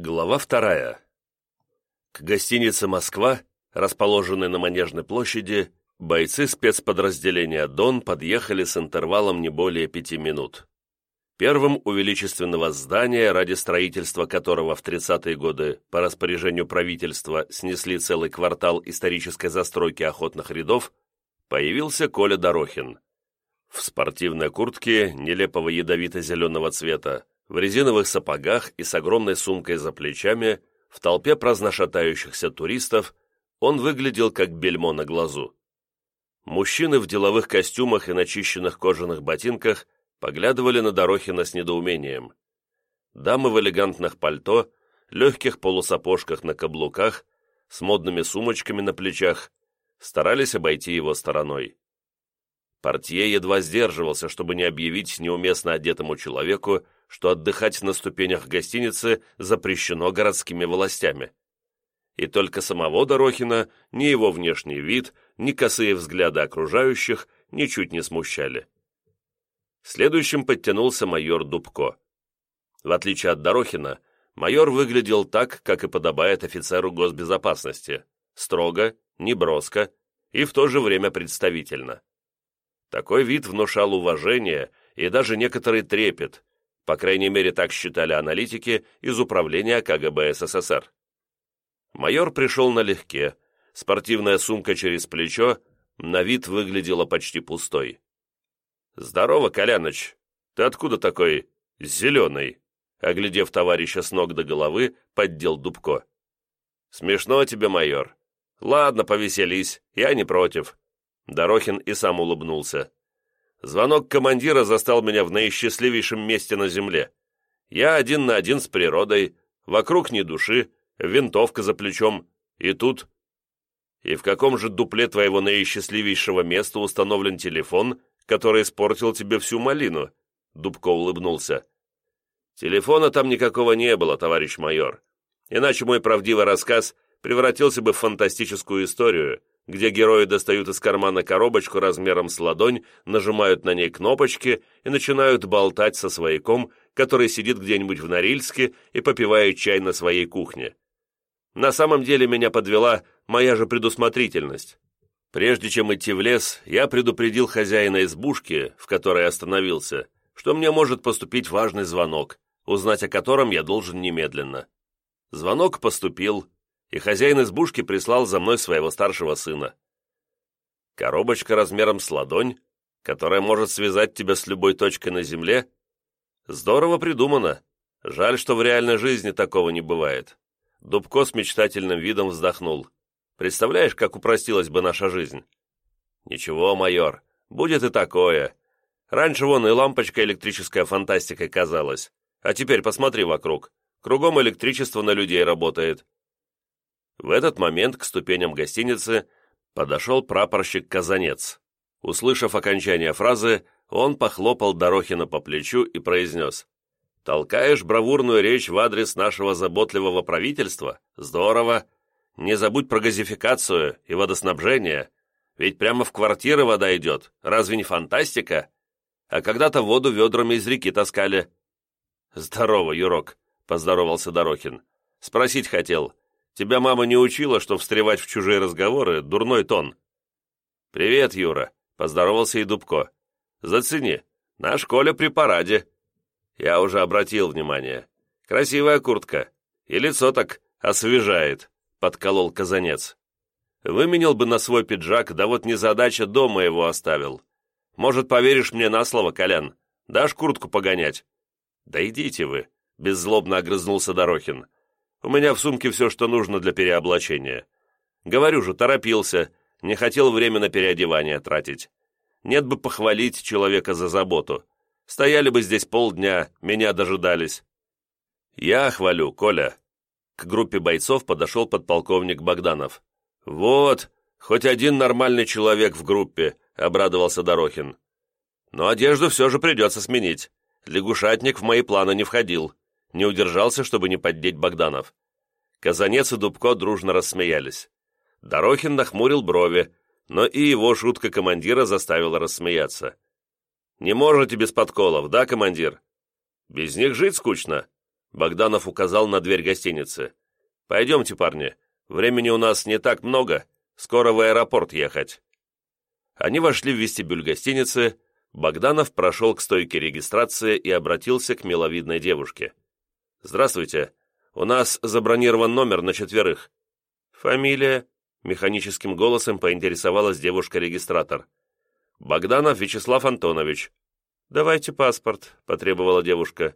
Глава вторая. К гостинице «Москва», расположенной на Манежной площади, бойцы спецподразделения «Дон» подъехали с интервалом не более пяти минут. Первым у величественного здания, ради строительства которого в 30-е годы по распоряжению правительства снесли целый квартал исторической застройки охотных рядов, появился Коля Дорохин. В спортивной куртке нелепого ядовито-зеленого цвета, в резиновых сапогах и с огромной сумкой за плечами, в толпе праздношатающихся туристов, он выглядел как бельмо на глазу. Мужчины в деловых костюмах и начищенных кожаных ботинках поглядывали на Дорохина с недоумением. Дамы в элегантных пальто, легких полусапожках на каблуках, с модными сумочками на плечах, старались обойти его стороной. Портье едва сдерживался, чтобы не объявить неуместно одетому человеку, что отдыхать на ступенях гостиницы запрещено городскими властями. И только самого Дорохина ни его внешний вид, ни косые взгляды окружающих ничуть не смущали. Следующим подтянулся майор Дубко. В отличие от Дорохина, майор выглядел так, как и подобает офицеру госбезопасности, строго, неброско и в то же время представительно. Такой вид внушал уважение и даже некоторый трепет, по крайней мере, так считали аналитики из управления КГБ СССР. Майор пришел налегке, спортивная сумка через плечо, на вид выглядела почти пустой. «Здорово, Коляныч! Ты откуда такой зеленый?» Оглядев товарища с ног до головы, поддел Дубко. «Смешно тебе, майор. Ладно, повеселись, я не против». Дорохин и сам улыбнулся. Звонок командира застал меня в наисчастливейшем месте на земле. Я один на один с природой, вокруг ни души, винтовка за плечом, и тут... И в каком же дупле твоего наисчастливейшего места установлен телефон, который испортил тебе всю малину?» Дубко улыбнулся. «Телефона там никакого не было, товарищ майор. Иначе мой правдивый рассказ превратился бы в фантастическую историю, где герои достают из кармана коробочку размером с ладонь, нажимают на ней кнопочки и начинают болтать со свояком, который сидит где-нибудь в Норильске и попивает чай на своей кухне. На самом деле меня подвела моя же предусмотрительность. Прежде чем идти в лес, я предупредил хозяина избушки, в которой остановился, что мне может поступить важный звонок, узнать о котором я должен немедленно. Звонок поступил, и хозяин избушки прислал за мной своего старшего сына. Коробочка размером с ладонь, которая может связать тебя с любой точкой на земле? Здорово придумано. Жаль, что в реальной жизни такого не бывает. Дубко с мечтательным видом вздохнул. Представляешь, как упростилась бы наша жизнь? Ничего, майор, будет и такое. Раньше вон и лампочка электрическая фантастикой казалась. А теперь посмотри вокруг. Кругом электричество на людей работает. В этот момент к ступеням гостиницы подошел прапорщик Казанец. Услышав окончание фразы, он похлопал Дорохина по плечу и произнес «Толкаешь бравурную речь в адрес нашего заботливого правительства? Здорово! Не забудь про газификацию и водоснабжение, ведь прямо в квартиры вода идет, разве не фантастика? А когда-то воду ведрами из реки таскали». «Здорово, Юрок», — поздоровался Дорохин. «Спросить хотел, Тебя мама не учила, что встревать в чужие разговоры – дурной тон». «Привет, Юра», – поздоровался и Дубко. «Зацени, наш Коля при параде». Я уже обратил внимание. Красивая куртка. И лицо так освежает, подколол казанец. Выменил бы на свой пиджак, да вот незадача дома его оставил. Может, поверишь мне на слово, Колян? Дашь куртку погонять? Да идите вы, беззлобно огрызнулся Дорохин. У меня в сумке все, что нужно для переоблачения. Говорю же, торопился, не хотел время на переодевание тратить. Нет бы похвалить человека за заботу. Стояли бы здесь полдня, меня дожидались. Я хвалю, Коля. К группе бойцов подошел подполковник Богданов. Вот, хоть один нормальный человек в группе, обрадовался Дорохин. Но одежду все же придется сменить. Лягушатник в мои планы не входил. Не удержался, чтобы не поддеть Богданов. Казанец и Дубко дружно рассмеялись. Дорохин нахмурил брови, но и его шутка командира заставила рассмеяться. «Не можете без подколов, да, командир?» «Без них жить скучно. Богданов указал на дверь гостиницы. «Пойдемте, парни. Времени у нас не так много. Скоро в аэропорт ехать». Они вошли в вестибюль гостиницы. Богданов прошел к стойке регистрации и обратился к миловидной девушке. «Здравствуйте. У нас забронирован номер на четверых». «Фамилия?» — механическим голосом поинтересовалась девушка-регистратор. «Богданов Вячеслав Антонович». «Давайте паспорт», — потребовала девушка.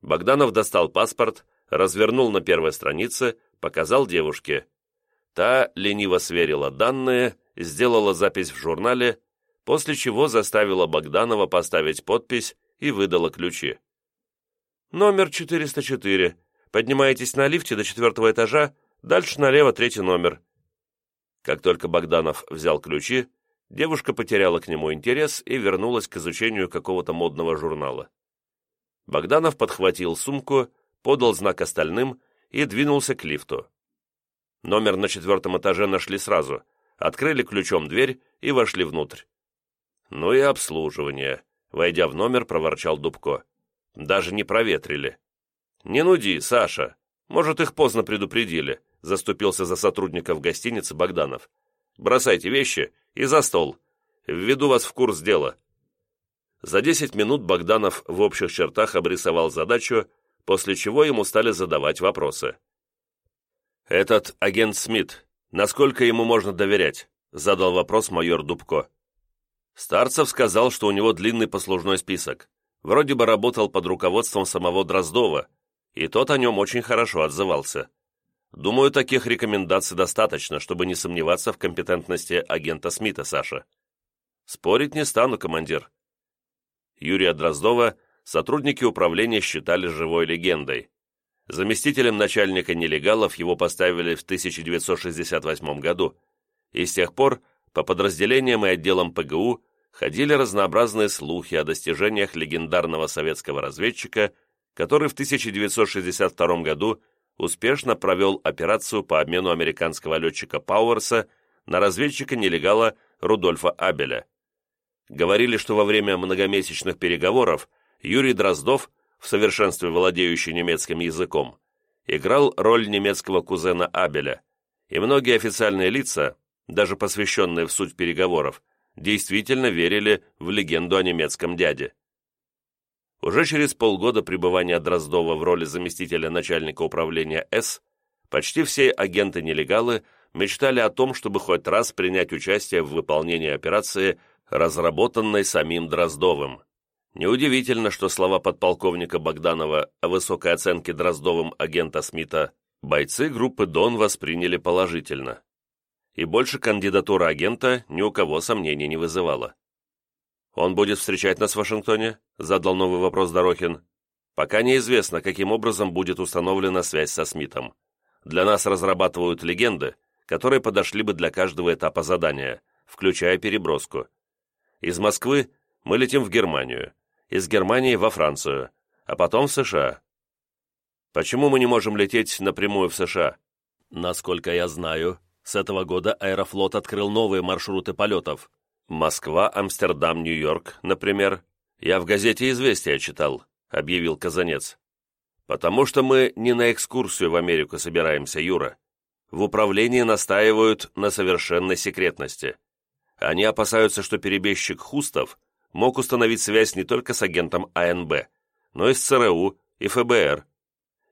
Богданов достал паспорт, развернул на первой странице, показал девушке. Та лениво сверила данные, сделала запись в журнале, после чего заставила Богданова поставить подпись и выдала ключи. «Номер 404. Поднимаетесь на лифте до четвертого этажа, дальше налево третий номер». Как только Богданов взял ключи, девушка потеряла к нему интерес и вернулась к изучению какого-то модного журнала. Богданов подхватил сумку, подал знак остальным и двинулся к лифту. Номер на четвертом этаже нашли сразу, открыли ключом дверь и вошли внутрь. «Ну и обслуживание», — войдя в номер, проворчал Дубко. «Даже не проветрили». «Не нуди, Саша. Может, их поздно предупредили», — заступился за сотрудников гостиницы Богданов. «Бросайте вещи и за стол. Введу вас в курс дела. За 10 минут Богданов в общих чертах обрисовал задачу, после чего ему стали задавать вопросы. «Этот агент Смит, насколько ему можно доверять?» задал вопрос майор Дубко. Старцев сказал, что у него длинный послужной список. Вроде бы работал под руководством самого Дроздова, и тот о нем очень хорошо отзывался. Думаю, таких рекомендаций достаточно, чтобы не сомневаться в компетентности агента Смита, Саша. Спорить не стану, командир. Юрия Дроздова сотрудники управления считали живой легендой. Заместителем начальника нелегалов его поставили в 1968 году, и с тех пор по подразделениям и отделам ПГУ ходили разнообразные слухи о достижениях легендарного советского разведчика, который в 1962 году успешно провел операцию по обмену американского летчика Пауэрса на разведчика-нелегала Рудольфа Абеля. Говорили, что во время многомесячных переговоров Юрий Дроздов, в совершенстве владеющий немецким языком, играл роль немецкого кузена Абеля, и многие официальные лица, даже посвященные в суть переговоров, действительно верили в легенду о немецком дяде. Уже через полгода пребывания Дроздова в роли заместителя начальника управления С, почти все агенты-нелегалы мечтали о том, чтобы хоть раз принять участие в выполнении операции разработанной самим Дроздовым. Неудивительно, что слова подполковника Богданова о высокой оценке Дроздовым агента Смита бойцы группы «Дон» восприняли положительно. И больше кандидатура агента ни у кого сомнений не вызывала. «Он будет встречать нас в Вашингтоне?» – задал новый вопрос Дорохин. «Пока неизвестно, каким образом будет установлена связь со Смитом. Для нас разрабатывают легенды, которые подошли бы для каждого этапа задания, включая переброску. Из Москвы мы летим в Германию, из Германии во Францию, а потом в США. Почему мы не можем лететь напрямую в США? Насколько я знаю, с этого года Аэрофлот открыл новые маршруты полетов. Москва, Амстердам, Нью-Йорк, например. Я в газете «Известия» читал, объявил Казанец. Потому что мы не на экскурсию в Америку собираемся, Юра. В управлении настаивают на совершенной секретности. Они опасаются, что перебежчик Хустов мог установить связь не только с агентом АНБ, но и с ЦРУ и ФБР.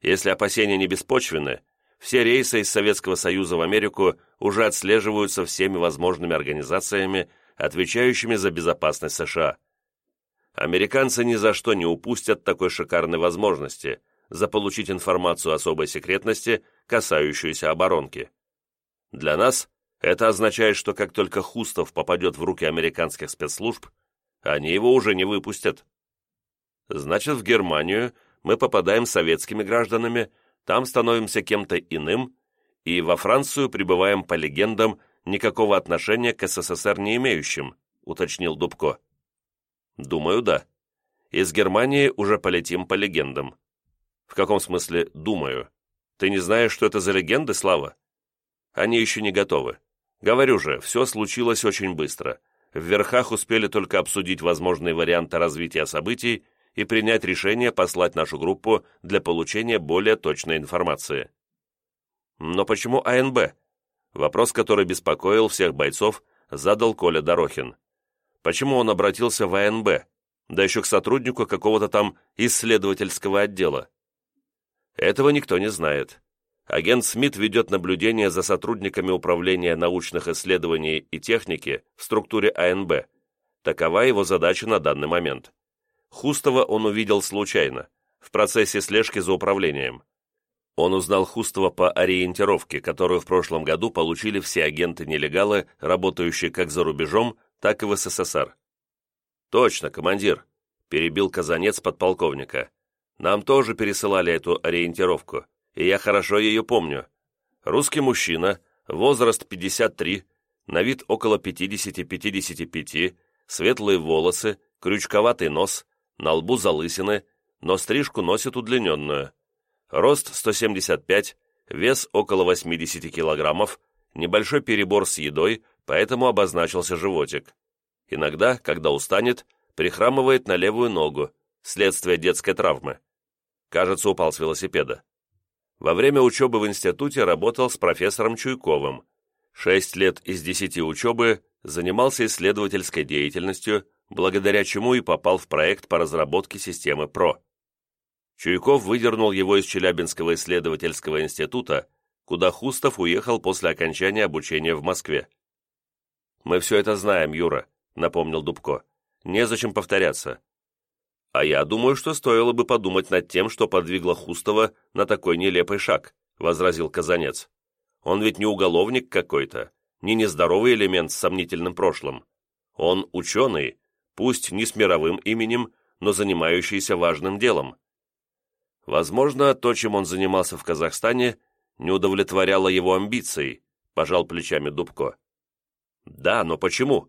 Если опасения не беспочвены, все рейсы из Советского Союза в Америку уже отслеживаются всеми возможными организациями, отвечающими за безопасность США. Американцы ни за что не упустят такой шикарной возможности заполучить информацию особой секретности, касающуюся оборонки. Для нас это означает, что как только Хустов попадет в руки американских спецслужб, они его уже не выпустят. Значит, в Германию мы попадаем советскими гражданами, там становимся кем-то иным, и во Францию прибываем по легендам, никакого отношения к СССР не имеющим, уточнил Дубко. Думаю, да. Из Германии уже полетим по легендам. В каком смысле «думаю»? Ты не знаешь, что это за легенды, Слава? Они еще не готовы. Говорю же, все случилось очень быстро. В верхах успели только обсудить возможные варианты развития событий и принять решение послать нашу группу для получения более точной информации. Но почему АНБ? Вопрос, который беспокоил всех бойцов, задал Коля Дорохин. Почему он обратился в АНБ, да еще к сотруднику какого-то там исследовательского отдела? Этого никто не знает. Агент Смит ведет наблюдение за сотрудниками Управления научных исследований и техники в структуре АНБ. Такова его задача на данный момент. Хустова он увидел случайно, в процессе слежки за управлением. Он узнал Хустова по ориентировке, которую в прошлом году получили все агенты-нелегалы, работающие как за рубежом, так и в СССР. «Точно, командир», – перебил Казанец подполковника. «Нам тоже пересылали эту ориентировку, и я хорошо ее помню. Русский мужчина, возраст 53, на вид около 50-55, светлые волосы, крючковатый нос, на лбу залысины, но стрижку носит удлиненную. Рост 175, вес около 80 килограммов, небольшой перебор с едой, поэтому обозначился животик. Иногда, когда устанет, прихрамывает на левую ногу, следствие детской травмы. Кажется, упал с велосипеда. Во время учебы в институте работал с профессором Чуйковым. Шесть лет из десяти учебы занимался исследовательской деятельностью, благодаря чему и попал в проект по разработке системы ПРО. Чуйков выдернул его из Челябинского исследовательского института, куда Хустов уехал после окончания обучения в Москве. «Мы все это знаем, Юра», — напомнил Дубко. «Незачем повторяться». «А я думаю, что стоило бы подумать над тем, что подвигло Хустова на такой нелепый шаг», — возразил Казанец. «Он ведь не уголовник какой-то, не нездоровый элемент с сомнительным прошлым. Он ученый, пусть не с мировым именем, но занимающийся важным делом. Возможно, то, чем он занимался в Казахстане, не удовлетворяло его амбиций, пожал плечами Дубко. Да, но почему?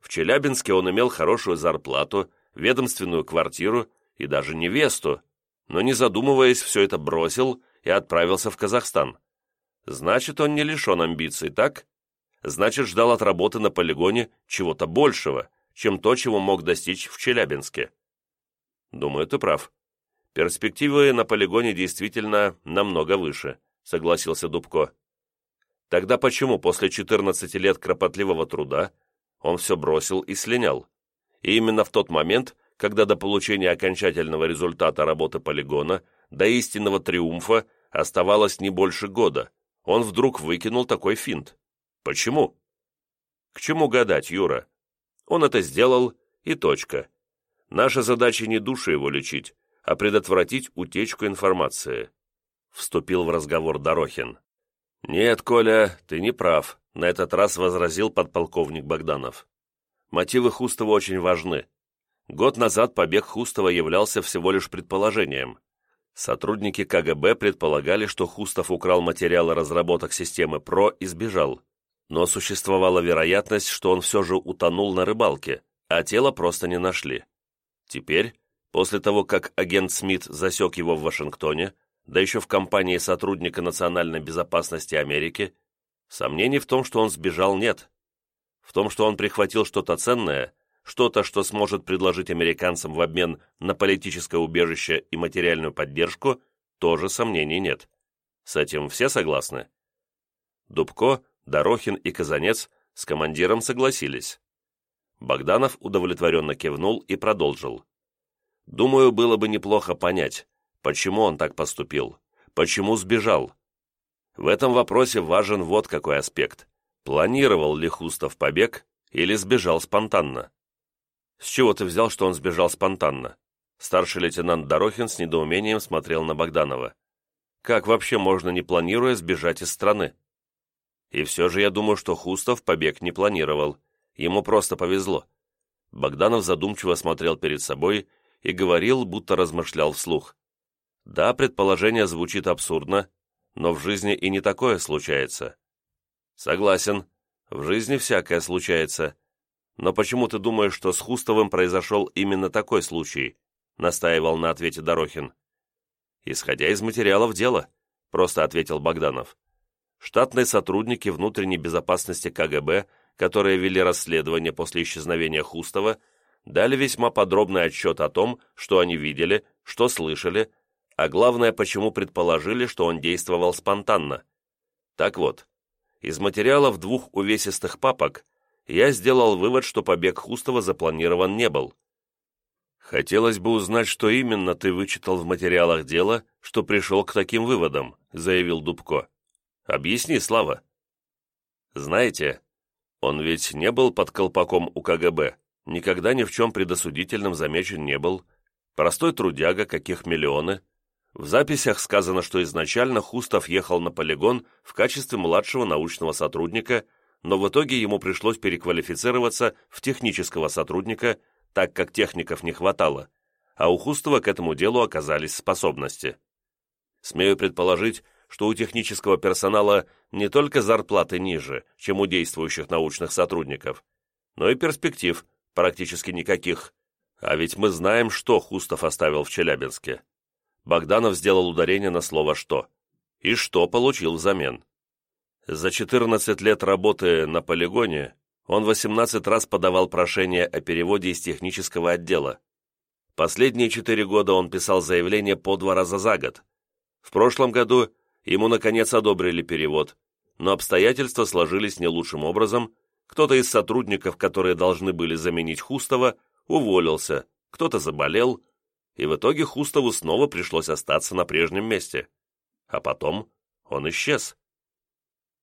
В Челябинске он имел хорошую зарплату, ведомственную квартиру и даже невесту, но не задумываясь, все это бросил и отправился в Казахстан. Значит, он не лишен амбиций, так? Значит, ждал от работы на полигоне чего-то большего, чем то, чего мог достичь в Челябинске. Думаю, ты прав. Перспективы на полигоне действительно намного выше, согласился Дубко. Тогда почему после 14 лет кропотливого труда он все бросил и слинял? И именно в тот момент, когда до получения окончательного результата работы полигона, до истинного триумфа оставалось не больше года, он вдруг выкинул такой финт. Почему? К чему гадать, Юра? Он это сделал, и точка. Наша задача не души его лечить, а предотвратить утечку информации. Вступил в разговор Дорохин. «Нет, Коля, ты не прав», — на этот раз возразил подполковник Богданов. «Мотивы Хустова очень важны. Год назад побег Хустова являлся всего лишь предположением. Сотрудники КГБ предполагали, что Хустов украл материалы разработок системы ПРО и сбежал. Но существовала вероятность, что он все же утонул на рыбалке, а тело просто не нашли. Теперь После того, как агент Смит засек его в Вашингтоне, да еще в компании сотрудника национальной безопасности Америки, сомнений в том, что он сбежал, нет. В том, что он прихватил что-то ценное, что-то, что сможет предложить американцам в обмен на политическое убежище и материальную поддержку, тоже сомнений нет. С этим все согласны? Дубко, Дорохин и Казанец с командиром согласились. Богданов удовлетворенно кивнул и продолжил. Думаю, было бы неплохо понять, почему он так поступил, почему сбежал. В этом вопросе важен вот какой аспект. Планировал ли Хустов побег или сбежал спонтанно? С чего ты взял, что он сбежал спонтанно? Старший лейтенант Дорохин с недоумением смотрел на Богданова. Как вообще можно, не планируя, сбежать из страны? И все же я думаю, что Хустов побег не планировал. Ему просто повезло. Богданов задумчиво смотрел перед собой и говорил, будто размышлял вслух. Да, предположение звучит абсурдно, но в жизни и не такое случается. Согласен, в жизни всякое случается. Но почему ты думаешь, что с Хустовым произошел именно такой случай? Настаивал на ответе Дорохин. Исходя из материалов дела, просто ответил Богданов. Штатные сотрудники внутренней безопасности КГБ, которые вели расследование после исчезновения Хустова, дали весьма подробный отчет о том, что они видели, что слышали, а главное, почему предположили, что он действовал спонтанно. Так вот, из материалов двух увесистых папок я сделал вывод, что побег Хустова запланирован не был. «Хотелось бы узнать, что именно ты вычитал в материалах дела, что пришел к таким выводам», — заявил Дубко. «Объясни, Слава». «Знаете, он ведь не был под колпаком у КГБ, никогда ни в чем предосудительном замечен не был. Простой трудяга, каких миллионы. В записях сказано, что изначально Хустов ехал на полигон в качестве младшего научного сотрудника, но в итоге ему пришлось переквалифицироваться в технического сотрудника, так как техников не хватало, а у Хустова к этому делу оказались способности. Смею предположить, что у технического персонала не только зарплаты ниже, чем у действующих научных сотрудников, но и перспектив практически никаких. А ведь мы знаем, что Хустов оставил в Челябинске. Богданов сделал ударение на слово «что». И что получил взамен? За 14 лет работы на полигоне он 18 раз подавал прошение о переводе из технического отдела. Последние 4 года он писал заявление по два раза за год. В прошлом году Ему, наконец, одобрили перевод, но обстоятельства сложились не лучшим образом. Кто-то из сотрудников, которые должны были заменить Хустова, уволился, кто-то заболел, и в итоге Хустову снова пришлось остаться на прежнем месте. А потом он исчез.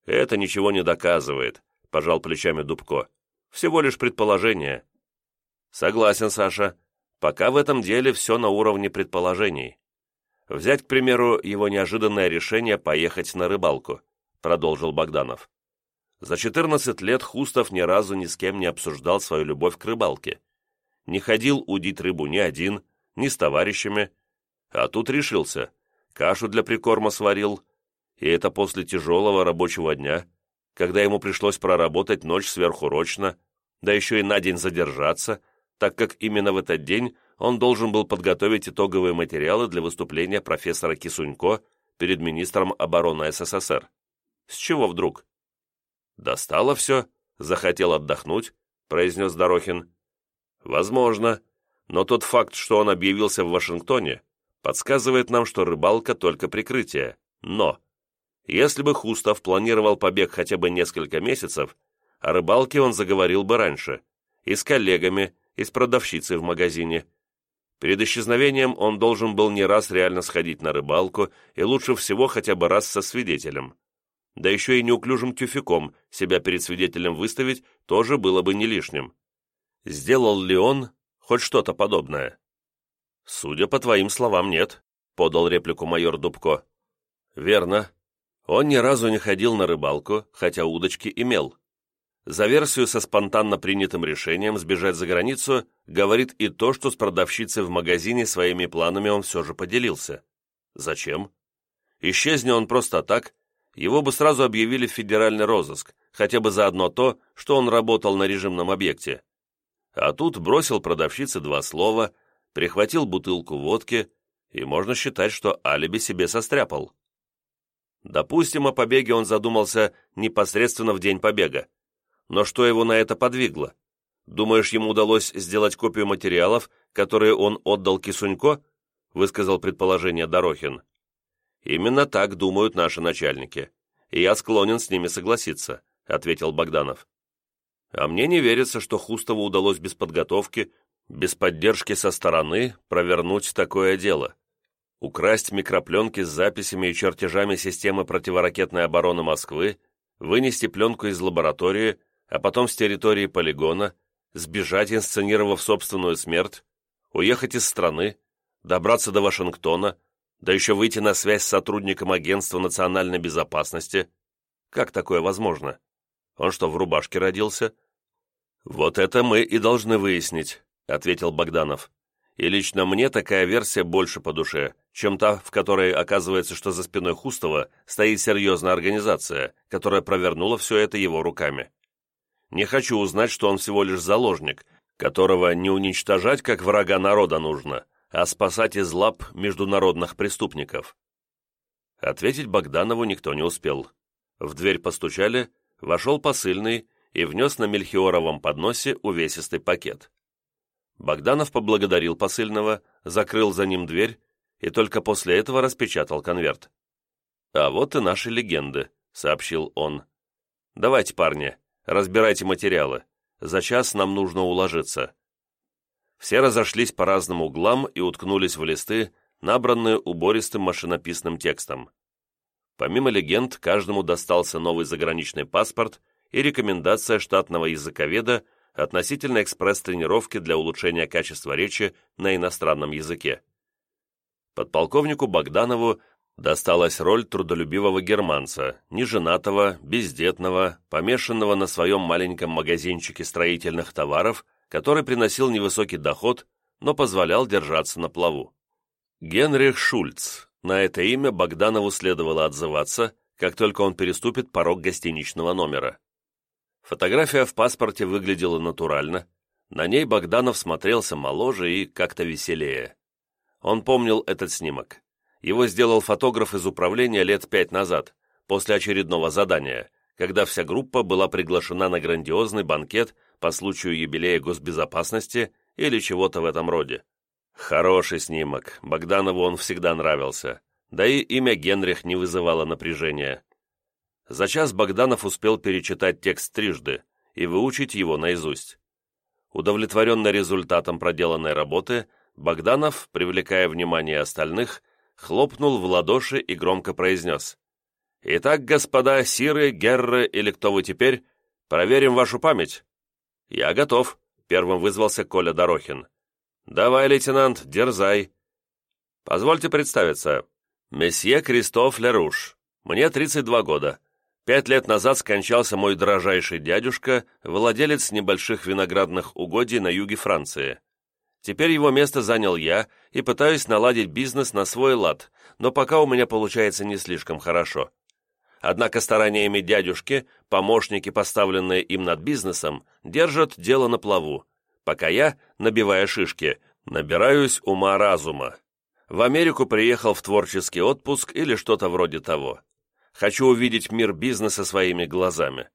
«Это ничего не доказывает», — пожал плечами Дубко. «Всего лишь предположение». «Согласен, Саша. Пока в этом деле все на уровне предположений. Взять, к примеру, его неожиданное решение поехать на рыбалку, продолжил Богданов. За 14 лет Хустов ни разу ни с кем не обсуждал свою любовь к рыбалке. Не ходил удить рыбу ни один, ни с товарищами. А тут решился. Кашу для прикорма сварил. И это после тяжелого рабочего дня, когда ему пришлось проработать ночь сверхурочно, да еще и на день задержаться, так как именно в этот день он должен был подготовить итоговые материалы для выступления профессора Кисунько перед министром обороны СССР. С чего вдруг? «Достало все, захотел отдохнуть», — произнес Дорохин. «Возможно, но тот факт, что он объявился в Вашингтоне, подсказывает нам, что рыбалка только прикрытие. Но, если бы Хустов планировал побег хотя бы несколько месяцев, о рыбалке он заговорил бы раньше, и с коллегами, и с продавщицей в магазине, Перед исчезновением он должен был не раз реально сходить на рыбалку и лучше всего хотя бы раз со свидетелем. Да еще и неуклюжим тюфяком себя перед свидетелем выставить тоже было бы не лишним. Сделал ли он хоть что-то подобное? «Судя по твоим словам, нет», — подал реплику майор Дубко. «Верно. Он ни разу не ходил на рыбалку, хотя удочки имел. За версию со спонтанно принятым решением сбежать за границу говорит и то, что с продавщицей в магазине своими планами он все же поделился. Зачем? Исчезни он просто так, его бы сразу объявили в федеральный розыск, хотя бы за одно то, что он работал на режимном объекте. А тут бросил продавщице два слова, прихватил бутылку водки, и можно считать, что алиби себе состряпал. Допустим, о побеге он задумался непосредственно в день побега. Но что его на это подвигло? Думаешь, ему удалось сделать копию материалов, которые он отдал Кисунько? Высказал предположение Дорохин. Именно так думают наши начальники. И я склонен с ними согласиться, ответил Богданов. А мне не верится, что Хустову удалось без подготовки, без поддержки со стороны провернуть такое дело. Украсть микропленки с записями и чертежами системы противоракетной обороны Москвы, вынести пленку из лаборатории а потом с территории полигона, сбежать, инсценировав собственную смерть, уехать из страны, добраться до Вашингтона, да еще выйти на связь с сотрудником Агентства национальной безопасности. Как такое возможно? Он что, в рубашке родился? Вот это мы и должны выяснить, ответил Богданов. И лично мне такая версия больше по душе, чем та, в которой оказывается, что за спиной Хустова стоит серьезная организация, которая провернула все это его руками. Не хочу узнать, что он всего лишь заложник, которого не уничтожать как врага народа нужно, а спасать из лап международных преступников. Ответить Богданову никто не успел. В дверь постучали, вошел посыльный и внес на мельхиоровом подносе увесистый пакет. Богданов поблагодарил посыльного, закрыл за ним дверь и только после этого распечатал конверт. «А вот и наши легенды», — сообщил он. «Давайте, парни, разбирайте материалы. За час нам нужно уложиться». Все разошлись по разным углам и уткнулись в листы, набранные убористым машинописным текстом. Помимо легенд, каждому достался новый заграничный паспорт и рекомендация штатного языковеда относительно экспресс-тренировки для улучшения качества речи на иностранном языке. Подполковнику Богданову досталась роль трудолюбивого германца, неженатого, бездетного, помешанного на своем маленьком магазинчике строительных товаров, который приносил невысокий доход, но позволял держаться на плаву. Генрих Шульц. На это имя Богданову следовало отзываться, как только он переступит порог гостиничного номера. Фотография в паспорте выглядела натурально. На ней Богданов смотрелся моложе и как-то веселее. Он помнил этот снимок. Его сделал фотограф из управления лет пять назад, после очередного задания, когда вся группа была приглашена на грандиозный банкет по случаю юбилея госбезопасности или чего-то в этом роде. Хороший снимок, Богданову он всегда нравился, да и имя Генрих не вызывало напряжения. За час Богданов успел перечитать текст трижды и выучить его наизусть. Удовлетворенный результатом проделанной работы, Богданов, привлекая внимание остальных, хлопнул в ладоши и громко произнес. «Итак, господа Сиры, Герры или кто вы теперь, проверим вашу память». «Я готов», — первым вызвался Коля Дорохин. «Давай, лейтенант, дерзай». «Позвольте представиться. Месье Кристоф Леруш. Мне 32 года. Пять лет назад скончался мой дрожайший дядюшка, владелец небольших виноградных угодий на юге Франции. Теперь его место занял я и пытаюсь наладить бизнес на свой лад, но пока у меня получается не слишком хорошо. Однако стараниями дядюшки, помощники, поставленные им над бизнесом, держат дело на плаву, пока я, набивая шишки, набираюсь ума-разума. В Америку приехал в творческий отпуск или что-то вроде того. Хочу увидеть мир бизнеса своими глазами.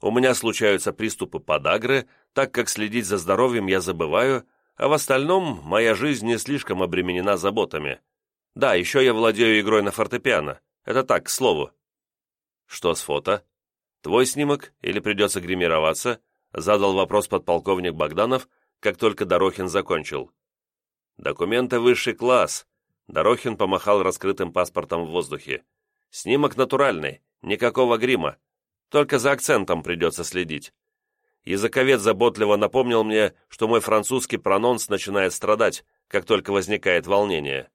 У меня случаются приступы подагры, так как следить за здоровьем я забываю, а в остальном моя жизнь не слишком обременена заботами. Да, еще я владею игрой на фортепиано. Это так, к слову. Что с фото? Твой снимок или придется гримироваться? Задал вопрос подполковник Богданов, как только Дорохин закончил. Документы высший класс. Дорохин помахал раскрытым паспортом в воздухе. Снимок натуральный, никакого грима. Только за акцентом придется следить. Языковед заботливо напомнил мне, что мой французский прононс начинает страдать, как только возникает волнение.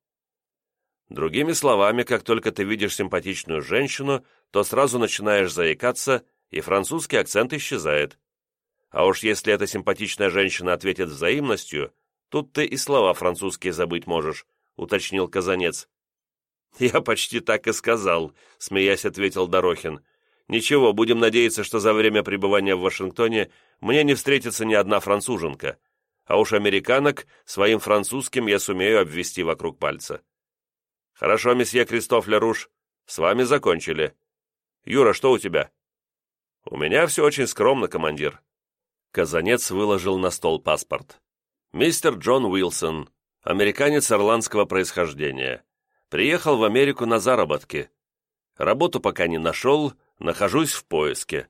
Другими словами, как только ты видишь симпатичную женщину, то сразу начинаешь заикаться, и французский акцент исчезает. А уж если эта симпатичная женщина ответит взаимностью, тут ты и слова французские забыть можешь, уточнил Казанец. «Я почти так и сказал», — смеясь ответил Дорохин. «Ничего, будем надеяться, что за время пребывания в Вашингтоне мне не встретится ни одна француженка, а уж американок своим французским я сумею обвести вокруг пальца». «Хорошо, месье Кристоф Леруш, с вами закончили. Юра, что у тебя?» «У меня все очень скромно, командир». Казанец выложил на стол паспорт. «Мистер Джон Уилсон, американец ирландского происхождения. Приехал в Америку на заработки. Работу пока не нашел, нахожусь в поиске.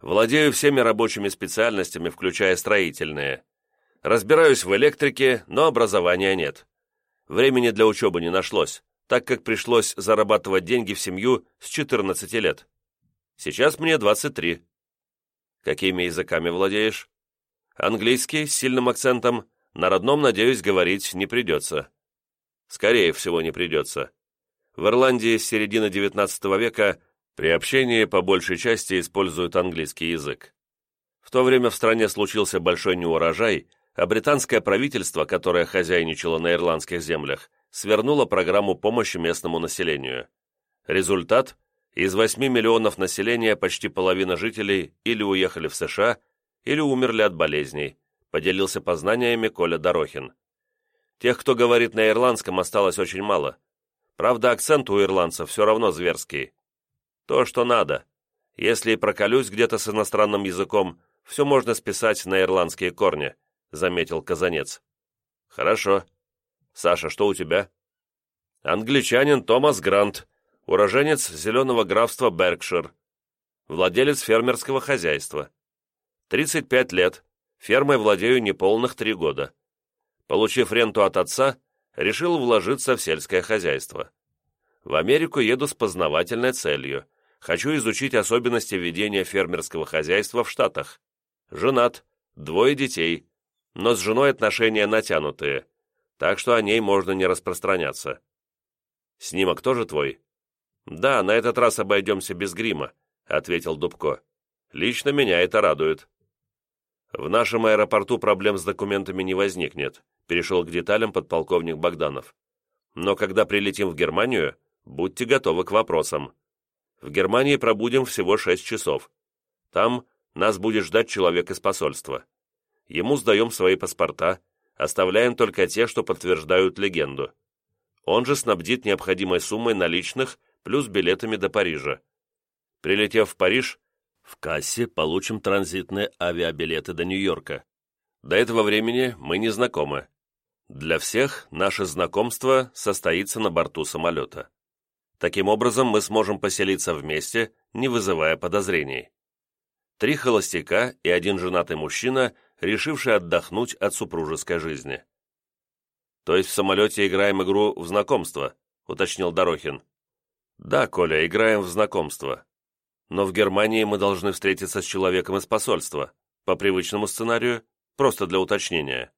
Владею всеми рабочими специальностями, включая строительные. Разбираюсь в электрике, но образования нет. Времени для учебы не нашлось, так как пришлось зарабатывать деньги в семью с 14 лет. Сейчас мне 23. Какими языками владеешь? Английский с сильным акцентом. На родном, надеюсь, говорить не придется. Скорее всего, не придется. В Ирландии с середины XIX века при общении по большей части используют английский язык. В то время в стране случился большой неурожай, а британское правительство, которое хозяйничало на ирландских землях, свернуло программу помощи местному населению. Результат – из 8 миллионов населения почти половина жителей или уехали в США, или умерли от болезней, поделился познаниями Коля Дорохин. Тех, кто говорит на ирландском, осталось очень мало. Правда, акцент у ирландцев все равно зверский. То, что надо. Если и проколюсь где-то с иностранным языком, все можно списать на ирландские корни, заметил Казанец. «Хорошо. Саша, что у тебя?» «Англичанин Томас Грант, уроженец зеленого графства Беркшир, владелец фермерского хозяйства. 35 лет, фермой владею неполных три года. Получив ренту от отца, решил вложиться в сельское хозяйство. В Америку еду с познавательной целью. Хочу изучить особенности ведения фермерского хозяйства в Штатах. Женат, двое детей, но с женой отношения натянутые, так что о ней можно не распространяться. Снимок тоже твой? Да, на этот раз обойдемся без грима, ответил Дубко. Лично меня это радует. В нашем аэропорту проблем с документами не возникнет, перешел к деталям подполковник Богданов. Но когда прилетим в Германию, будьте готовы к вопросам. В Германии пробудем всего шесть часов. Там нас будет ждать человек из посольства. Ему сдаем свои паспорта, оставляем только те, что подтверждают легенду. Он же снабдит необходимой суммой наличных плюс билетами до Парижа. Прилетев в Париж, в кассе получим транзитные авиабилеты до Нью-Йорка. До этого времени мы не знакомы. Для всех наше знакомство состоится на борту самолета. Таким образом, мы сможем поселиться вместе, не вызывая подозрений. Три холостяка и один женатый мужчина, решивший отдохнуть от супружеской жизни. «То есть в самолете играем игру в знакомство?» — уточнил Дорохин. «Да, Коля, играем в знакомство. Но в Германии мы должны встретиться с человеком из посольства. По привычному сценарию, просто для уточнения.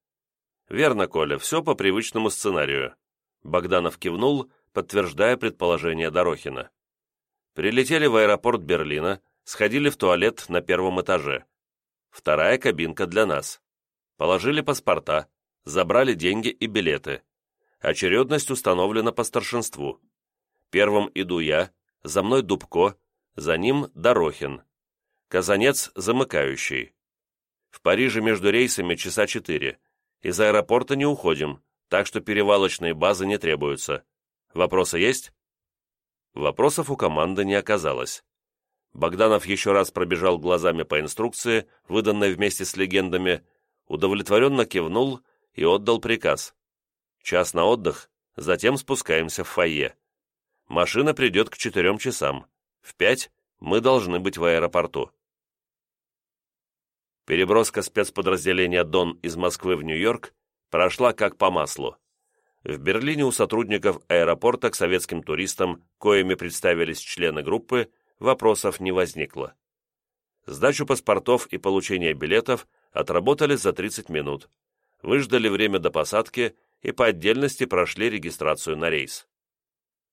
Верно, Коля, все по привычному сценарию. Богданов кивнул, подтверждая предположение Дорохина. Прилетели в аэропорт Берлина, сходили в туалет на первом этаже. Вторая кабинка для нас. Положили паспорта, забрали деньги и билеты. Очередность установлена по старшинству. Первым иду я, за мной Дубко, за ним Дорохин. Казанец замыкающий. В Париже между рейсами часа четыре. Из аэропорта не уходим, так что перевалочные базы не требуются. Вопросы есть? Вопросов у команды не оказалось. Богданов еще раз пробежал глазами по инструкции, выданной вместе с легендами, удовлетворенно кивнул и отдал приказ. Час на отдых, затем спускаемся в фойе. Машина придет к четырем часам. В пять мы должны быть в аэропорту. Переброска спецподразделения «Дон» из Москвы в Нью-Йорк прошла как по маслу. В Берлине у сотрудников аэропорта к советским туристам, коими представились члены группы, вопросов не возникло. Сдачу паспортов и получение билетов отработали за 30 минут, выждали время до посадки и по отдельности прошли регистрацию на рейс.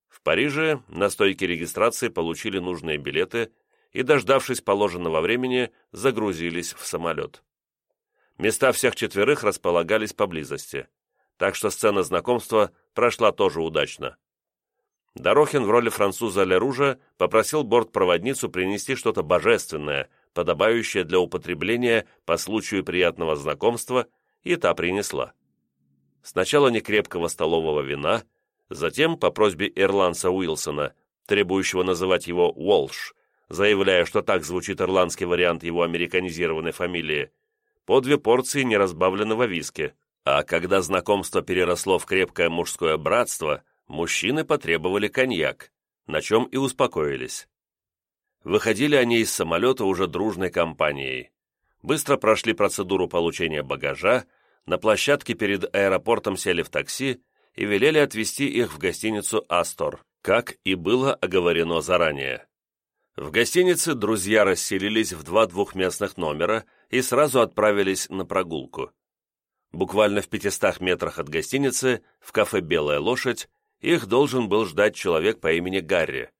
В Париже на стойке регистрации получили нужные билеты и, дождавшись положенного времени, загрузились в самолет. Места всех четверых располагались поблизости, так что сцена знакомства прошла тоже удачно. Дорохин в роли француза Леружа попросил бортпроводницу принести что-то божественное, подобающее для употребления по случаю приятного знакомства, и та принесла. Сначала некрепкого столового вина – Затем, по просьбе ирландца Уилсона, требующего называть его Уолш, заявляя, что так звучит ирландский вариант его американизированной фамилии, по две порции неразбавленного виски. А когда знакомство переросло в крепкое мужское братство, мужчины потребовали коньяк, на чем и успокоились. Выходили они из самолета уже дружной компанией. Быстро прошли процедуру получения багажа, на площадке перед аэропортом сели в такси и велели отвезти их в гостиницу «Астор», как и было оговорено заранее. В гостинице друзья расселились в два двухместных номера и сразу отправились на прогулку. Буквально в пятистах метрах от гостиницы, в кафе «Белая лошадь», их должен был ждать человек по имени Гарри.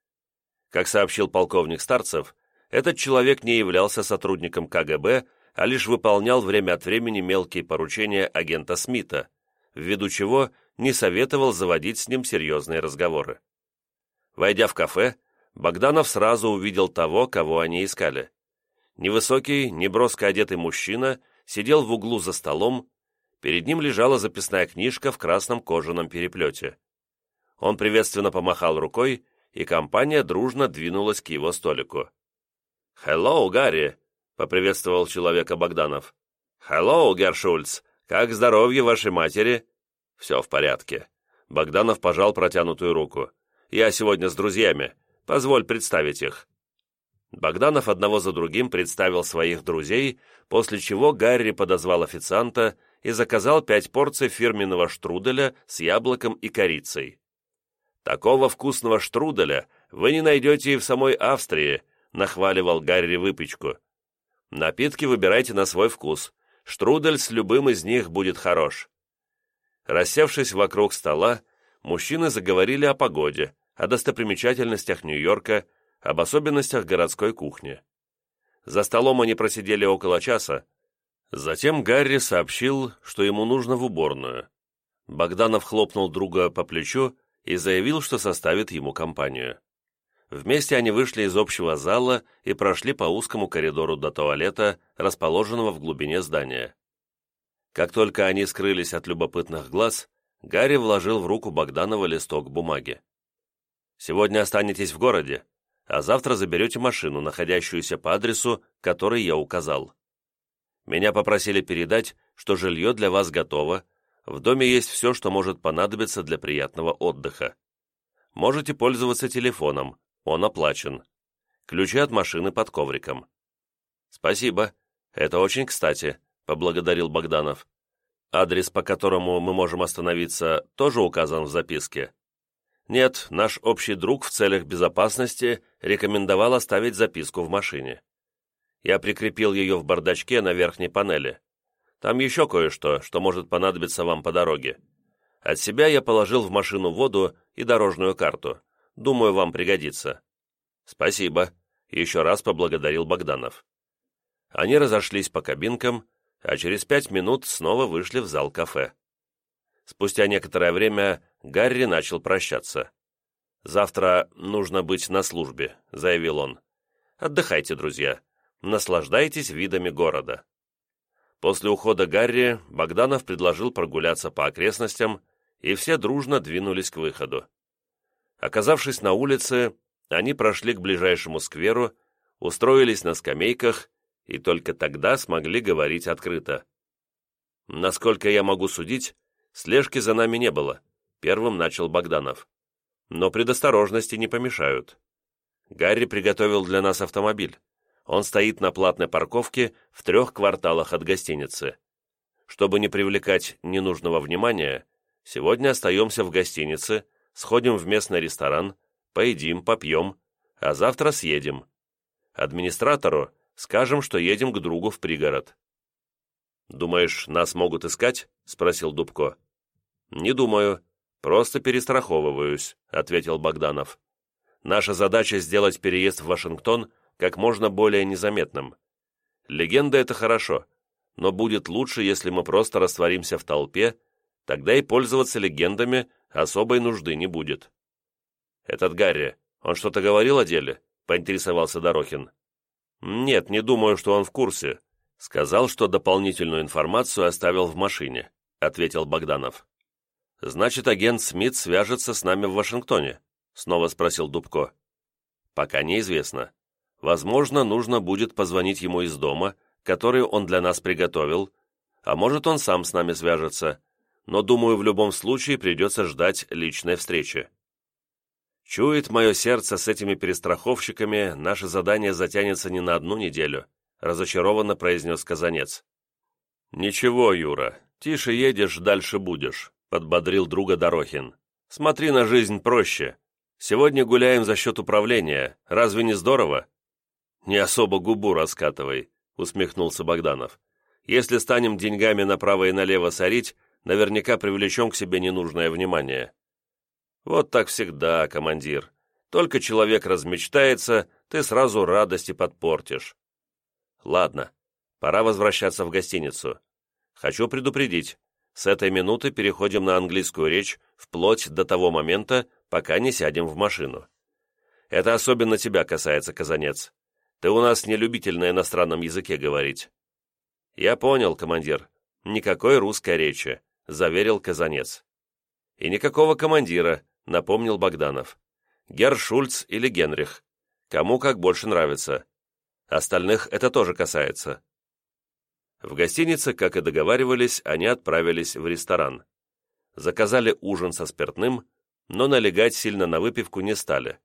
Как сообщил полковник Старцев, этот человек не являлся сотрудником КГБ, а лишь выполнял время от времени мелкие поручения агента Смита, ввиду чего не советовал заводить с ним серьезные разговоры. Войдя в кафе, Богданов сразу увидел того, кого они искали. Невысокий, неброско одетый мужчина сидел в углу за столом, перед ним лежала записная книжка в красном кожаном переплете. Он приветственно помахал рукой, и компания дружно двинулась к его столику. «Hello, Гарри!» — поприветствовал человека Богданов. «Hello, Гершульц! Как здоровье вашей матери?» «Все в порядке». Богданов пожал протянутую руку. «Я сегодня с друзьями. Позволь представить их». Богданов одного за другим представил своих друзей, после чего Гарри подозвал официанта и заказал пять порций фирменного штруделя с яблоком и корицей. «Такого вкусного штруделя вы не найдете и в самой Австрии», нахваливал Гарри выпечку. «Напитки выбирайте на свой вкус. Штрудель с любым из них будет хорош». Рассевшись вокруг стола, мужчины заговорили о погоде, о достопримечательностях Нью-Йорка, об особенностях городской кухни. За столом они просидели около часа. Затем Гарри сообщил, что ему нужно в уборную. Богданов хлопнул друга по плечу и заявил, что составит ему компанию. Вместе они вышли из общего зала и прошли по узкому коридору до туалета, расположенного в глубине здания. Как только они скрылись от любопытных глаз, Гарри вложил в руку Богданова листок бумаги. «Сегодня останетесь в городе, а завтра заберете машину, находящуюся по адресу, который я указал. Меня попросили передать, что жилье для вас готово, в доме есть все, что может понадобиться для приятного отдыха. Можете пользоваться телефоном, он оплачен. Ключи от машины под ковриком. Спасибо, это очень кстати, поблагодарил Богданов. Адрес, по которому мы можем остановиться, тоже указан в записке. Нет, наш общий друг в целях безопасности рекомендовал оставить записку в машине. Я прикрепил ее в бардачке на верхней панели. Там еще кое-что, что может понадобиться вам по дороге. От себя я положил в машину воду и дорожную карту. Думаю, вам пригодится». «Спасибо», — еще раз поблагодарил Богданов. Они разошлись по кабинкам, а через пять минут снова вышли в зал кафе. Спустя некоторое время Гарри начал прощаться. «Завтра нужно быть на службе», — заявил он. «Отдыхайте, друзья. Наслаждайтесь видами города». После ухода Гарри Богданов предложил прогуляться по окрестностям, и все дружно двинулись к выходу. Оказавшись на улице, они прошли к ближайшему скверу, устроились на скамейках и только тогда смогли говорить открыто. Насколько я могу судить, Слежки за нами не было. Первым начал Богданов. Но предосторожности не помешают. Гарри приготовил для нас автомобиль. Он стоит на платной парковке в трех кварталах от гостиницы. Чтобы не привлекать ненужного внимания, сегодня остаемся в гостинице, сходим в местный ресторан, поедим, попьем, а завтра съедем. Администратору скажем, что едем к другу в пригород. «Думаешь, нас могут искать?» — спросил Дубко. «Не думаю. Просто перестраховываюсь», — ответил Богданов. «Наша задача сделать переезд в Вашингтон как можно более незаметным. Легенда — это хорошо, но будет лучше, если мы просто растворимся в толпе, тогда и пользоваться легендами особой нужды не будет». «Этот Гарри, он что-то говорил о деле?» — поинтересовался Дорохин. «Нет, не думаю, что он в курсе. Сказал, что дополнительную информацию оставил в машине», — ответил Богданов. «Значит, агент Смит свяжется с нами в Вашингтоне?» — снова спросил Дубко. «Пока неизвестно. Возможно, нужно будет позвонить ему из дома, который он для нас приготовил, а может, он сам с нами свяжется, но, думаю, в любом случае придется ждать личной встречи. Чует мое сердце с этими перестраховщиками, наше задание затянется не на одну неделю», — разочарованно произнес Казанец. «Ничего, Юра, тише едешь, дальше будешь. — подбодрил друга Дорохин. «Смотри на жизнь проще. Сегодня гуляем за счет управления. Разве не здорово?» «Не особо губу раскатывай», — усмехнулся Богданов. «Если станем деньгами направо и налево сорить, наверняка привлечем к себе ненужное внимание». «Вот так всегда, командир. Только человек размечтается, ты сразу радости подпортишь». «Ладно, пора возвращаться в гостиницу. Хочу предупредить, с этой минуты переходим на английскую речь вплоть до того момента, пока не сядем в машину. Это особенно тебя касается, Казанец. Ты у нас не любитель на иностранном языке говорить». «Я понял, командир. Никакой русской речи», — заверил Казанец. «И никакого командира», — напомнил Богданов. «Герр Шульц или Генрих. Кому как больше нравится. Остальных это тоже касается». В гостинице, как и договаривались, они отправились в ресторан. Заказали ужин со спиртным, но налегать сильно на выпивку не стали.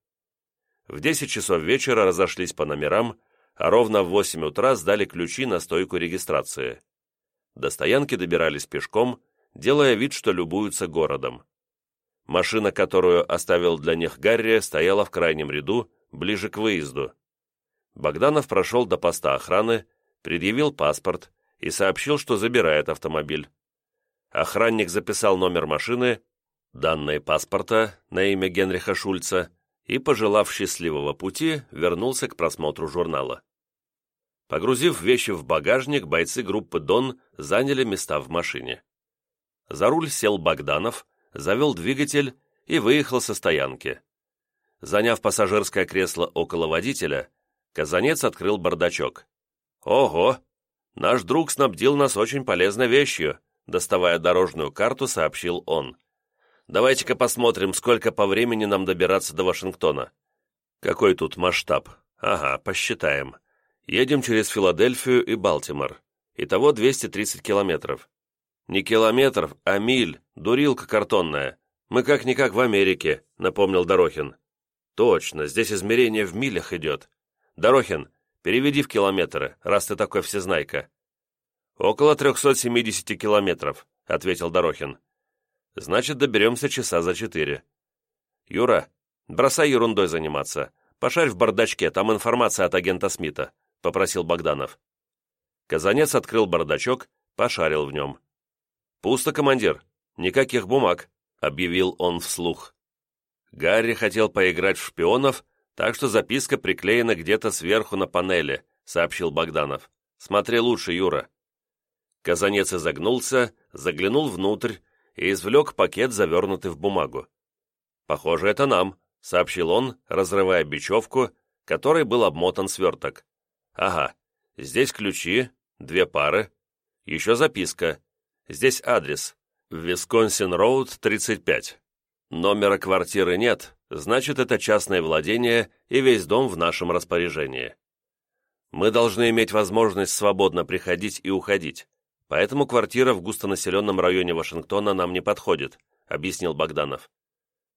В 10 часов вечера разошлись по номерам, а ровно в 8 утра сдали ключи на стойку регистрации. До стоянки добирались пешком, делая вид, что любуются городом. Машина, которую оставил для них Гарри, стояла в крайнем ряду, ближе к выезду. Богданов прошел до поста охраны, предъявил паспорт и сообщил, что забирает автомобиль. Охранник записал номер машины, данные паспорта на имя Генриха Шульца и, пожелав счастливого пути, вернулся к просмотру журнала. Погрузив вещи в багажник, бойцы группы «Дон» заняли места в машине. За руль сел Богданов, завел двигатель и выехал со стоянки. Заняв пассажирское кресло около водителя, Казанец открыл бардачок. «Ого! Наш друг снабдил нас очень полезной вещью», доставая дорожную карту, сообщил он. «Давайте-ка посмотрим, сколько по времени нам добираться до Вашингтона». «Какой тут масштаб?» «Ага, посчитаем. Едем через Филадельфию и Балтимор. Итого 230 километров. Не километров, а миль, дурилка картонная. Мы как-никак в Америке», — напомнил Дорохин. «Точно, здесь измерение в милях идет. Дорохин, переведи в километры, раз ты такой всезнайка». «Около 370 километров», — ответил Дорохин. «Значит, доберемся часа за четыре». «Юра, бросай ерундой заниматься. Пошарь в бардачке, там информация от агента Смита», — попросил Богданов. Казанец открыл бардачок, пошарил в нем. «Пусто, командир. Никаких бумаг», — объявил он вслух. Гарри хотел поиграть в шпионов, так что записка приклеена где-то сверху на панели, сообщил Богданов. Смотри лучше, Юра. Казанец изогнулся, заглянул внутрь и извлек пакет, завернутый в бумагу. «Похоже, это нам», — сообщил он, разрывая бечевку, которой был обмотан сверток. «Ага, здесь ключи, две пары, еще записка. Здесь адрес. Висконсин-Роуд, 35. Номера квартиры нет, значит, это частное владение, и весь дом в нашем распоряжении. Мы должны иметь возможность свободно приходить и уходить, поэтому квартира в густонаселенном районе Вашингтона нам не подходит», — объяснил Богданов.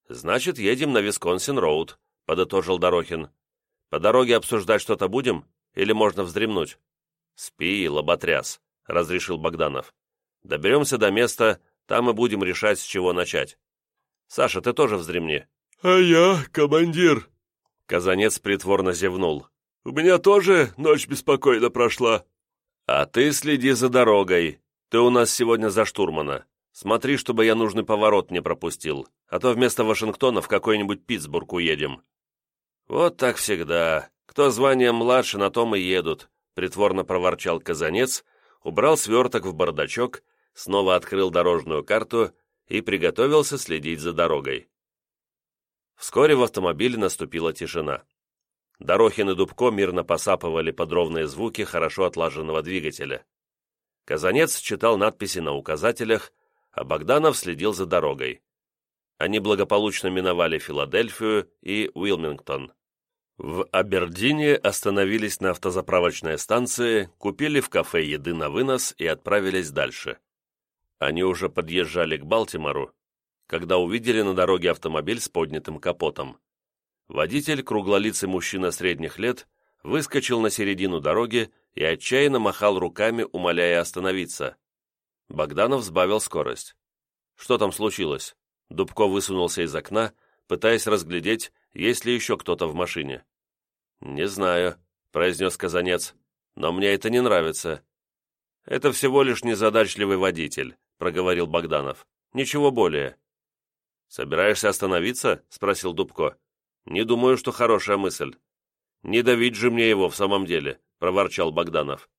«Значит, едем на Висконсин-Роуд», — подытожил Дорохин. «По дороге обсуждать что-то будем? Или можно вздремнуть?» «Спи, лоботряс», — разрешил Богданов. «Доберемся до места, там и будем решать, с чего начать». Саша, ты тоже вздремни». «А я, командир». Казанец притворно зевнул. «У меня тоже ночь беспокойно прошла». «А ты следи за дорогой. Ты у нас сегодня за штурмана. Смотри, чтобы я нужный поворот не пропустил, а то вместо Вашингтона в какой-нибудь Питтсбург уедем». «Вот так всегда. Кто званием младше, на том и едут», — притворно проворчал Казанец, убрал сверток в бардачок, снова открыл дорожную карту и приготовился следить за дорогой. Вскоре в автомобиле наступила тишина. Дорохин и Дубко мирно посапывали под ровные звуки хорошо отлаженного двигателя. Казанец читал надписи на указателях, а Богданов следил за дорогой. Они благополучно миновали Филадельфию и Уилмингтон. В Абердине остановились на автозаправочной станции, купили в кафе еды на вынос и отправились дальше. Они уже подъезжали к Балтимору, когда увидели на дороге автомобиль с поднятым капотом. Водитель, круглолицый мужчина средних лет, выскочил на середину дороги и отчаянно махал руками, умоляя остановиться. Богданов сбавил скорость. Что там случилось? Дубко высунулся из окна, пытаясь разглядеть, есть ли еще кто-то в машине. «Не знаю», — произнес Казанец, — «но мне это не нравится. Это всего лишь незадачливый водитель. — проговорил Богданов. «Ничего более». «Собираешься остановиться?» — спросил Дубко. «Не думаю, что хорошая мысль». «Не давить же мне его в самом деле», — проворчал Богданов.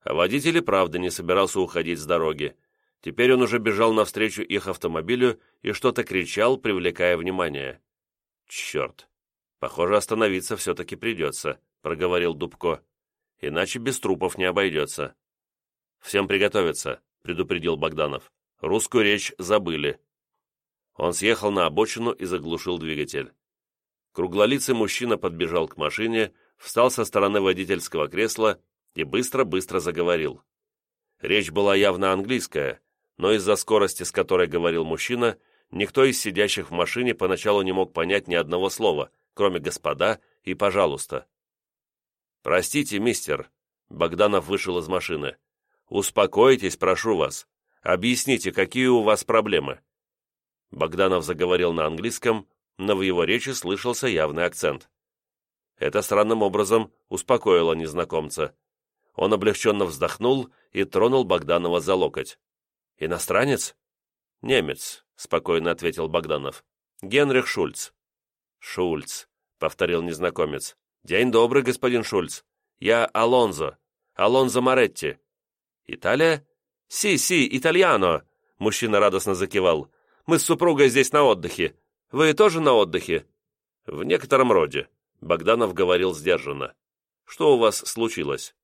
А водитель и правда не собирался уходить с дороги. Теперь он уже бежал навстречу их автомобилю и что-то кричал, привлекая внимание. «Черт! Похоже, остановиться все-таки придется», — проговорил Дубко. «Иначе без трупов не обойдется». «Всем приготовиться. — предупредил Богданов. «Русскую речь забыли». Он съехал на обочину и заглушил двигатель. Круглолицый мужчина подбежал к машине, встал со стороны водительского кресла и быстро-быстро заговорил. Речь была явно английская, но из-за скорости, с которой говорил мужчина, никто из сидящих в машине поначалу не мог понять ни одного слова, кроме «господа» и «пожалуйста». «Простите, мистер», — Богданов вышел из машины. «Успокойтесь, прошу вас. Объясните, какие у вас проблемы?» Богданов заговорил на английском, но в его речи слышался явный акцент. Это странным образом успокоило незнакомца. Он облегченно вздохнул и тронул Богданова за локоть. «Иностранец?» «Немец», — спокойно ответил Богданов. «Генрих Шульц». «Шульц», — повторил незнакомец. «День добрый, господин Шульц. Я Алонзо. Алонзо Моретти». «Италия?» «Си, си, итальяно!» Мужчина радостно закивал. «Мы с супругой здесь на отдыхе. Вы тоже на отдыхе?» «В некотором роде», — Богданов говорил сдержанно. «Что у вас случилось?»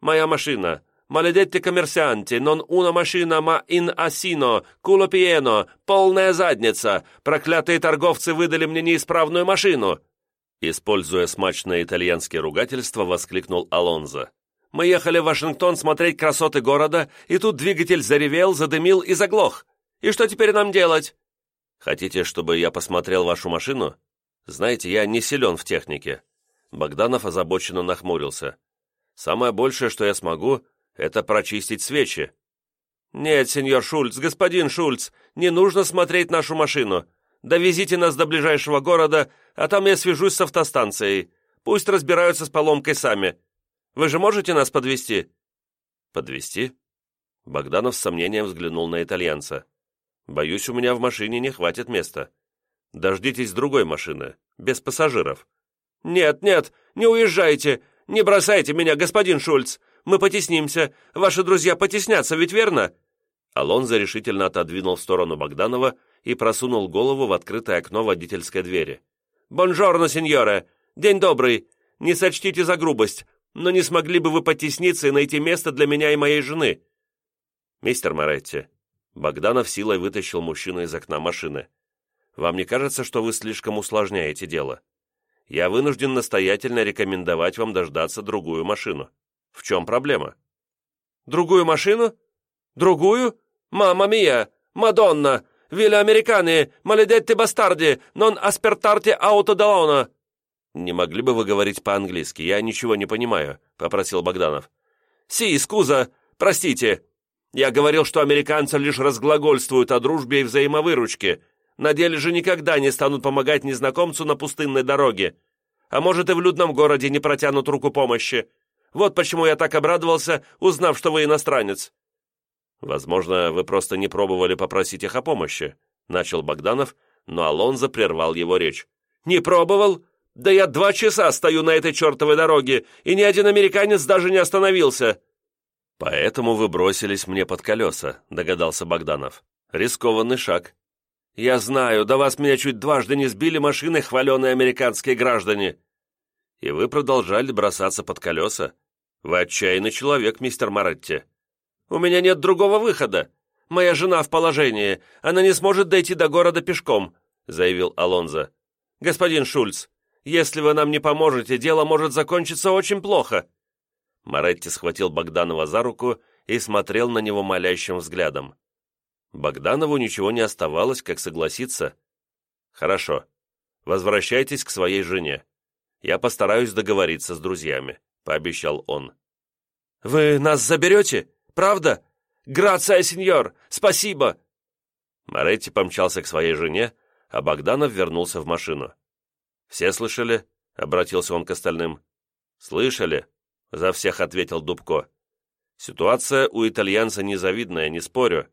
«Моя машина. Маледетти коммерсанти, нон уна машина ма ин асино, куло пиено, полная задница. Проклятые торговцы выдали мне неисправную машину!» Используя смачное итальянское ругательство, воскликнул Алонзо. «Мы ехали в Вашингтон смотреть красоты города, и тут двигатель заревел, задымил и заглох. И что теперь нам делать?» «Хотите, чтобы я посмотрел вашу машину? Знаете, я не силен в технике». Богданов озабоченно нахмурился. «Самое большее, что я смогу, это прочистить свечи». «Нет, сеньор Шульц, господин Шульц, не нужно смотреть нашу машину. Довезите нас до ближайшего города, а там я свяжусь с автостанцией. Пусть разбираются с поломкой сами. Вы же можете нас подвести? «Подвести?» Богданов с сомнением взглянул на итальянца. «Боюсь, у меня в машине не хватит места. Дождитесь другой машины, без пассажиров». «Нет, нет, не уезжайте! Не бросайте меня, господин Шульц! Мы потеснимся. Ваши друзья потеснятся, ведь верно?» Алонзо решительно отодвинул в сторону Богданова и просунул голову в открытое окно водительской двери. «Бонжорно, сеньоре! День добрый! Не сочтите за грубость, но не смогли бы вы потесниться и найти место для меня и моей жены?» «Мистер Моретти», Богданов силой вытащил мужчину из окна машины. «Вам не кажется, что вы слишком усложняете дело? Я вынужден настоятельно рекомендовать вам дождаться другую машину. В чем проблема?» «Другую машину? Другую? Мама мия! Мадонна! Вилля Американи! Маледетти бастарди! Нон аспертарте аутодаона!» «Не могли бы вы говорить по-английски? Я ничего не понимаю», — попросил Богданов. «Си, скуза! Простите! Я говорил, что американцы лишь разглагольствуют о дружбе и взаимовыручке. На деле же никогда не станут помогать незнакомцу на пустынной дороге. А может, и в людном городе не протянут руку помощи. Вот почему я так обрадовался, узнав, что вы иностранец». «Возможно, вы просто не пробовали попросить их о помощи», — начал Богданов, но Алонзо прервал его речь. «Не пробовал? Да я два часа стою на этой чертовой дороге, и ни один американец даже не остановился!» «Поэтому вы бросились мне под колеса», — догадался Богданов. «Рискованный шаг». «Я знаю, до вас меня чуть дважды не сбили машины хваленые американские граждане». «И вы продолжали бросаться под колеса? Вы отчаянный человек, мистер Маретти». «У меня нет другого выхода. Моя жена в положении. Она не сможет дойти до города пешком», — заявил Алонзо. «Господин Шульц, если вы нам не поможете, дело может закончиться очень плохо». Моретти схватил Богданова за руку и смотрел на него молящим взглядом. Богданову ничего не оставалось, как согласиться. «Хорошо. Возвращайтесь к своей жене. Я постараюсь договориться с друзьями», — пообещал он. «Вы нас заберете? Правда? Грация, сеньор! Спасибо!» Моретти помчался к своей жене, а Богданов вернулся в машину. «Все слышали?» — обратился он к остальным. «Слышали?» — за всех ответил Дубко. «Ситуация у итальянца незавидная, не спорю.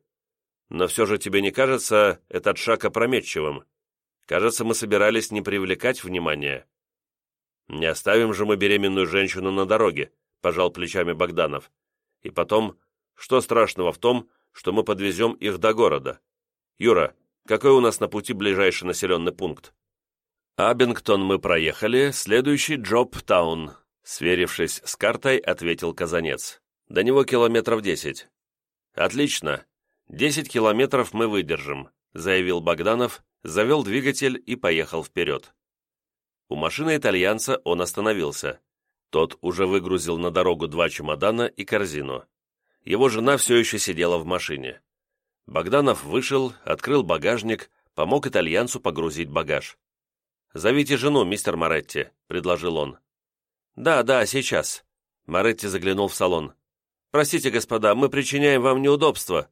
Но все же тебе не кажется этот шаг опрометчивым? Кажется, мы собирались не привлекать внимания». «Не оставим же мы беременную женщину на дороге», — пожал плечами Богданов. «И потом, что страшного в том, что мы подвезем их до города? Юра, какой у нас на пути ближайший населенный пункт?» «Абингтон мы проехали, следующий Джоб-таун», сверившись с картой, ответил Казанец. «До него километров десять». «Отлично. Десять километров мы выдержим», заявил Богданов, завел двигатель и поехал вперед. У машины итальянца он остановился. Тот уже выгрузил на дорогу два чемодана и корзину. его жена все еще сидела в машине. Богданов вышел, открыл багажник, помог итальянцу погрузить багаж. «Зовите жену, мистер Моретти», — предложил он. «Да, да, сейчас». Моретти заглянул в салон. «Простите, господа, мы причиняем вам неудобства».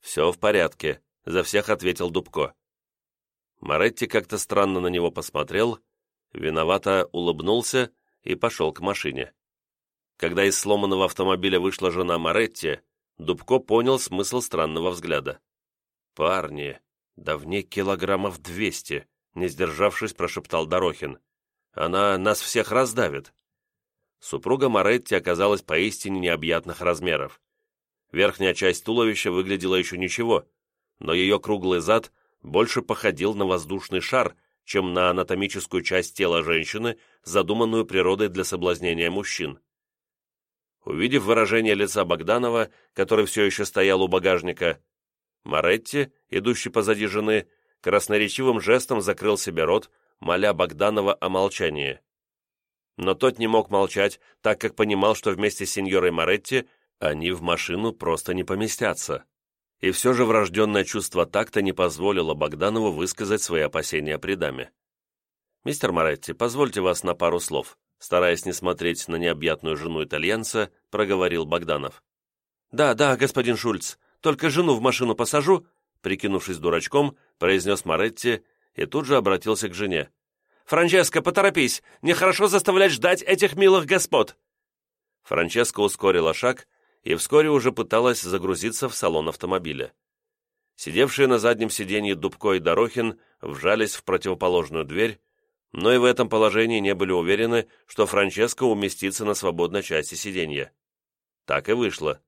«Все в порядке», — за всех ответил Дубко. Моретти как-то странно на него посмотрел, виновато улыбнулся и пошел к машине. Когда из сломанного автомобиля вышла жена Моретти, Дубко понял смысл странного взгляда. «Парни, да в ней килограммов двести», — не сдержавшись, прошептал Дорохин. «Она нас всех раздавит». Супруга Моретти оказалась поистине необъятных размеров. Верхняя часть туловища выглядела еще ничего, но ее круглый зад больше походил на воздушный шар, чем на анатомическую часть тела женщины, задуманную природой для соблазнения мужчин. Увидев выражение лица Богданова, который все еще стоял у багажника, Моретти, идущий позади жены, красноречивым жестом закрыл себе рот, моля Богданова о молчании. Но тот не мог молчать, так как понимал, что вместе с сеньорой Моретти они в машину просто не поместятся. И все же врожденное чувство такта не позволило Богданову высказать свои опасения при даме. «Мистер Моретти, позвольте вас на пару слов», стараясь не смотреть на необъятную жену итальянца, проговорил Богданов. «Да, да, господин Шульц, только жену в машину посажу», прикинувшись дурачком, произнес Моретти и тут же обратился к жене. «Франческо, поторопись! Нехорошо заставлять ждать этих милых господ!» Франческа ускорила шаг и вскоре уже пыталась загрузиться в салон автомобиля. Сидевшие на заднем сиденье Дубко и Дорохин вжались в противоположную дверь, но и в этом положении не были уверены, что Франческо уместится на свободной части сиденья. Так и вышло.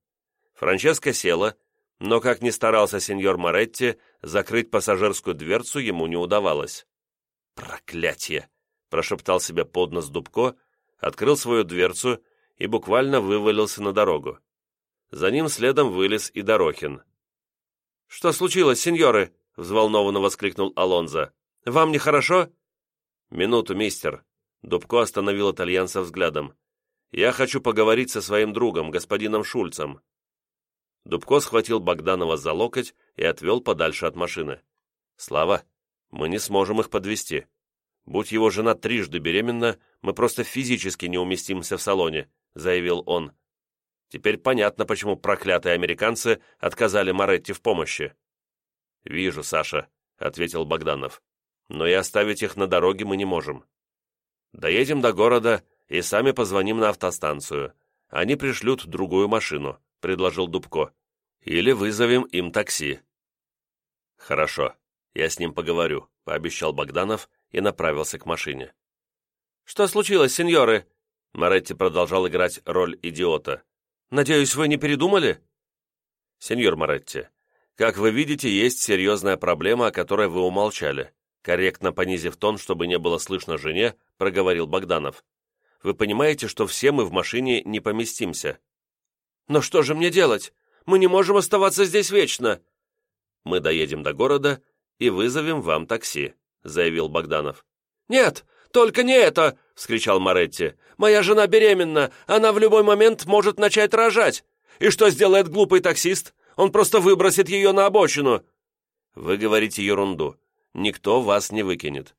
Франческо села, но, как ни старался сеньор Моретти, закрыть пассажирскую дверцу ему не удавалось. «Проклятие!» – прошептал себе под нос Дубко, открыл свою дверцу и буквально вывалился на дорогу. За ним следом вылез и Дорохин. «Что случилось, сеньоры?» – взволнованно воскликнул Алонзо. «Вам нехорошо?» «Минуту, мистер». Дубко остановил итальянца взглядом. «Я хочу поговорить со своим другом, господином Шульцем». Дубко схватил Богданова за локоть и отвел подальше от машины. «Слава, мы не сможем их подвести. Будь его жена трижды беременна, мы просто физически не уместимся в салоне», заявил он. Теперь понятно, почему проклятые американцы отказали Моретти в помощи. «Вижу, Саша», — ответил Богданов но и оставить их на дороге мы не можем. Доедем до города и сами позвоним на автостанцию. Они пришлют другую машину», — предложил Дубко. «Или вызовем им такси». «Хорошо, я с ним поговорю», — пообещал Богданов и направился к машине. «Что случилось, сеньоры?» Моретти продолжал играть роль идиота. «Надеюсь, вы не передумали?» «Сеньор Моретти, как вы видите, есть серьезная проблема, о которой вы умолчали. Корректно понизив тон, чтобы не было слышно жене, проговорил Богданов. «Вы понимаете, что все мы в машине не поместимся?» «Но что же мне делать? Мы не можем оставаться здесь вечно!» «Мы доедем до города и вызовем вам такси», — заявил Богданов. «Нет, только не это!» — вскричал Моретти. «Моя жена беременна, она в любой момент может начать рожать. И что сделает глупый таксист? Он просто выбросит ее на обочину». «Вы говорите ерунду никто вас не выкинет».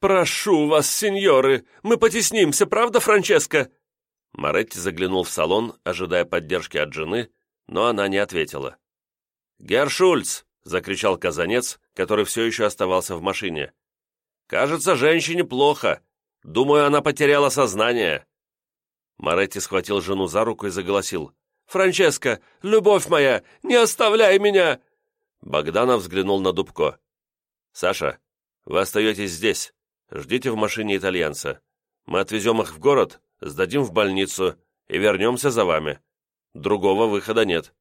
«Прошу вас, сеньоры, мы потеснимся, правда, Франческо?» Моретти заглянул в салон, ожидая поддержки от жены, но она не ответила. «Герр Шульц!» — закричал Казанец, который все еще оставался в машине. «Кажется, женщине плохо. Думаю, она потеряла сознание». Моретти схватил жену за руку и заголосил. «Франческо, любовь моя, не оставляй меня!» Богданов взглянул на Дубко. «Саша, вы остаетесь здесь. Ждите в машине итальянца. Мы отвезем их в город, сдадим в больницу и вернемся за вами. Другого выхода нет».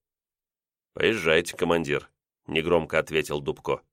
«Поезжайте, командир», — негромко ответил Дубко.